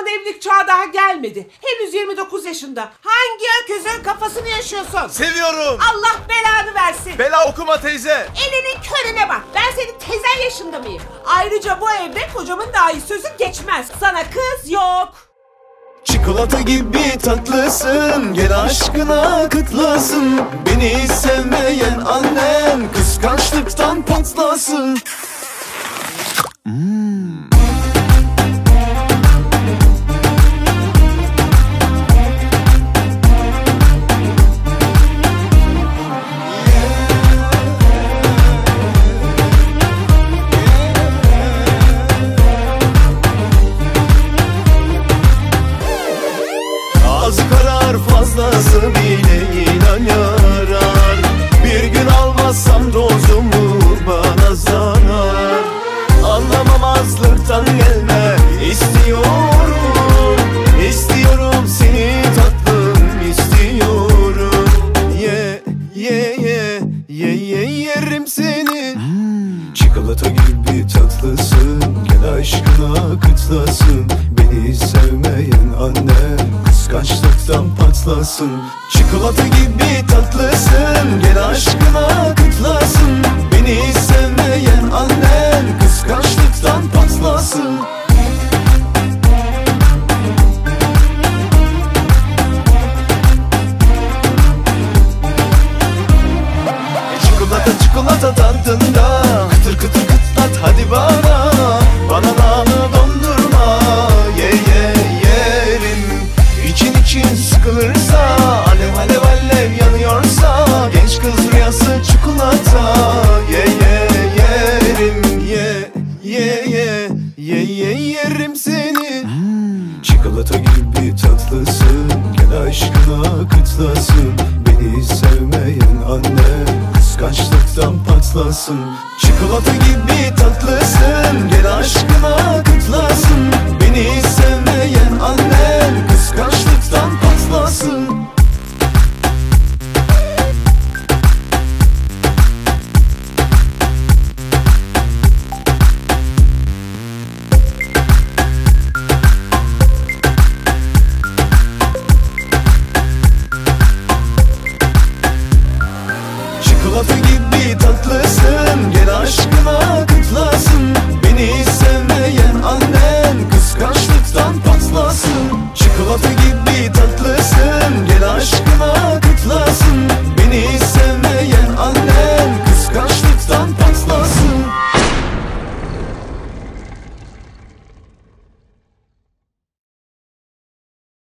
Adamın evlilik çağı daha gelmedi. Henüz 29 yaşında. Hangi öküzün kafasını yaşıyorsun? Seviyorum. Allah belanı versin. Bela okuma teyze. Elinin körüne bak. Ben senin tezen yaşında mıyım? Ayrıca bu evde kocamın dahi sözü geçmez. Sana kız yok. Çikolata gibi tatlısın Gel aşkına kıtlasın Beni sevmeyen annen Kıskançlıktan patlasın fazlası bile inan yarar. Bir gün almazsam dozumu bana zarar. Anlamamazlıktan gelme istiyorum. İstiyorum seni tatlım istiyorum. Ye ye ye ye ye yerim seni. Çikolata gibi tatlısın Gel aşkına kıtlasın Beni sevmeyen annem Kıskançlıktan patlasın. Çikolata gibi tatlısın. Gel aşkına kıtlasın Beni sevmeyen sıkılırsa Alev alev alev yanıyorsa Genç kız rüyası çikolata. Ye ye yerim Ye ye ye Ye ye yerim seni. Çikolata gibi tatlısın Gel aşkına kıtlasın. Beni sevmeyen anne Kıskançlıktan patlasın. Çikolata gibi Çikolata